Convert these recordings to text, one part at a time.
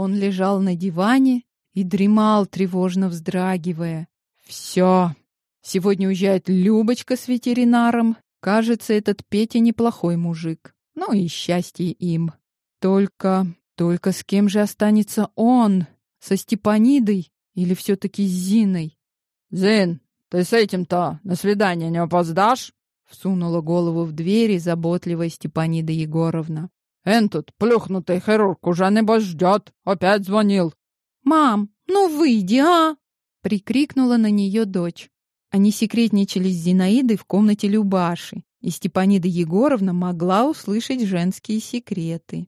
Он лежал на диване и дремал, тревожно вздрагивая. Все. Сегодня уезжает Любочка с ветеринаром. Кажется, этот Петя неплохой мужик. Ну и счастье им. Только... Только с кем же останется он? Со Степанидой или все-таки с Зиной? «Зин, ты с этим-то на свидание не опоздашь?» Всунула голову в двери заботливая Степанида Егоровна. «Эн тут плюхнутый хирург уже небось ждет. Опять звонил». «Мам, ну выйди, а!» Прикрикнула на нее дочь. Они секретничали с Зинаидой в комнате Любаши, и Степанида Егоровна могла услышать женские секреты.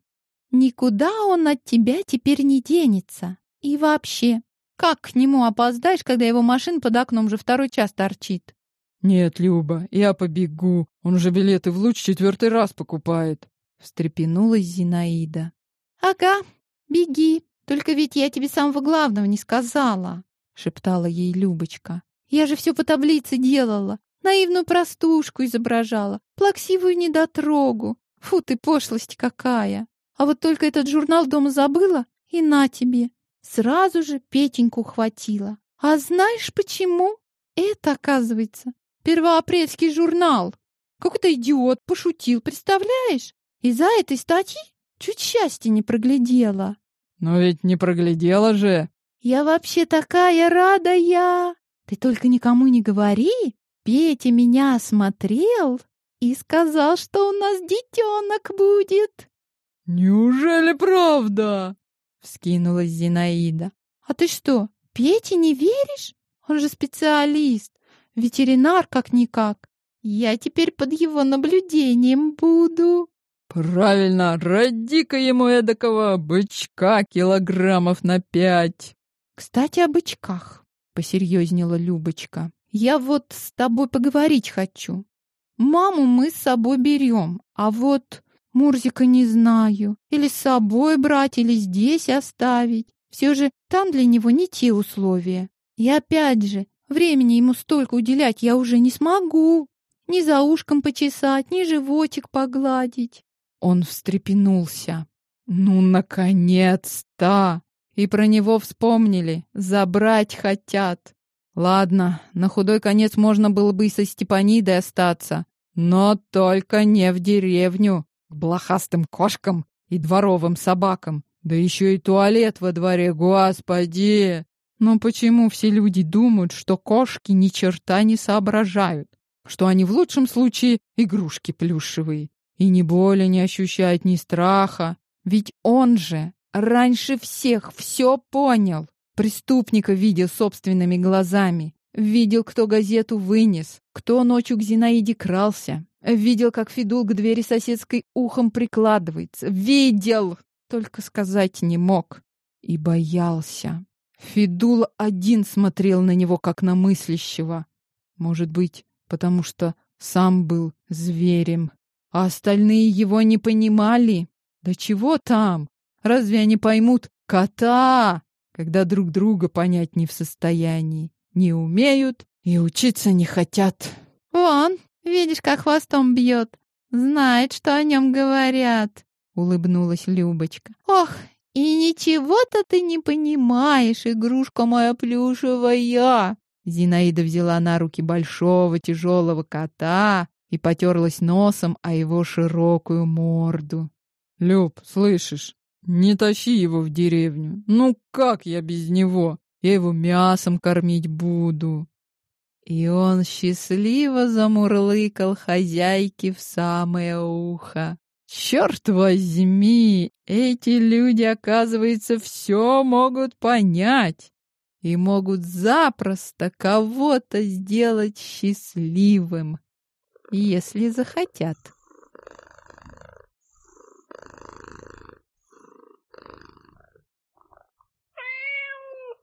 «Никуда он от тебя теперь не денется. И вообще, как к нему опоздаешь, когда его машина под окном уже второй час торчит?» «Нет, Люба, я побегу. Он уже билеты в луч четвертый раз покупает», — встрепенулась Зинаида. «Ага, беги. Только ведь я тебе самого главного не сказала», — шептала ей Любочка. «Я же все по таблице делала. Наивную простушку изображала, плаксивую недотрогу. Фу ты, пошлость какая!» А вот только этот журнал дома забыла, и на тебе. Сразу же Петеньку хватило. А знаешь почему? Это, оказывается, первоапрельский журнал. Какой-то идиот пошутил, представляешь? Из-за этой статьи чуть счастья не проглядела. Но ведь не проглядела же. Я вообще такая радая. Ты только никому не говори. Петя меня осмотрел и сказал, что у нас детенок будет. «Неужели правда?» — вскинулась Зинаида. «А ты что, Пете не веришь? Он же специалист, ветеринар как-никак. Я теперь под его наблюдением буду». «Правильно, роди-ка ему эдакого бычка килограммов на пять». «Кстати, о бычках», — посерьезнела Любочка. «Я вот с тобой поговорить хочу. Маму мы с собой берем, а вот Мурзика не знаю. Или с собой брать, или здесь оставить. Все же там для него не те условия. И опять же, времени ему столько уделять я уже не смогу. Ни за ушком почесать, ни животик погладить. Он встрепенулся. Ну, наконец-то! И про него вспомнили. Забрать хотят. Ладно, на худой конец можно было бы и со Степанидой остаться. Но только не в деревню к блохастым кошкам и дворовым собакам. Да еще и туалет во дворе, господи! Но почему все люди думают, что кошки ни черта не соображают? Что они в лучшем случае игрушки плюшевые? И ни боли не ощущают, ни страха. Ведь он же раньше всех все понял. Преступника видел собственными глазами. Видел, кто газету вынес, кто ночью к Зинаиде крался, Видел, как Фидул к двери соседской ухом прикладывается. Видел! Только сказать не мог. И боялся. Фидул один смотрел на него, как на мыслящего. Может быть, потому что сам был зверем. А остальные его не понимали. Да чего там? Разве они поймут кота, когда друг друга понять не в состоянии? Не умеют и учиться не хотят. Вон, Видишь, как хвостом бьет. Знает, что о нем говорят, улыбнулась Любочка. Ох, и ничего-то ты не понимаешь, игрушка моя плюшевая. Зинаида взяла на руки большого тяжелого кота и потерлась носом о его широкую морду. Люб, слышишь? Не тащи его в деревню. Ну как я без него? Я его мясом кормить буду. И он счастливо замурлыкал хозяйке в самое ухо. Черт возьми, эти люди, оказывается, все могут понять и могут запросто кого-то сделать счастливым, если захотят.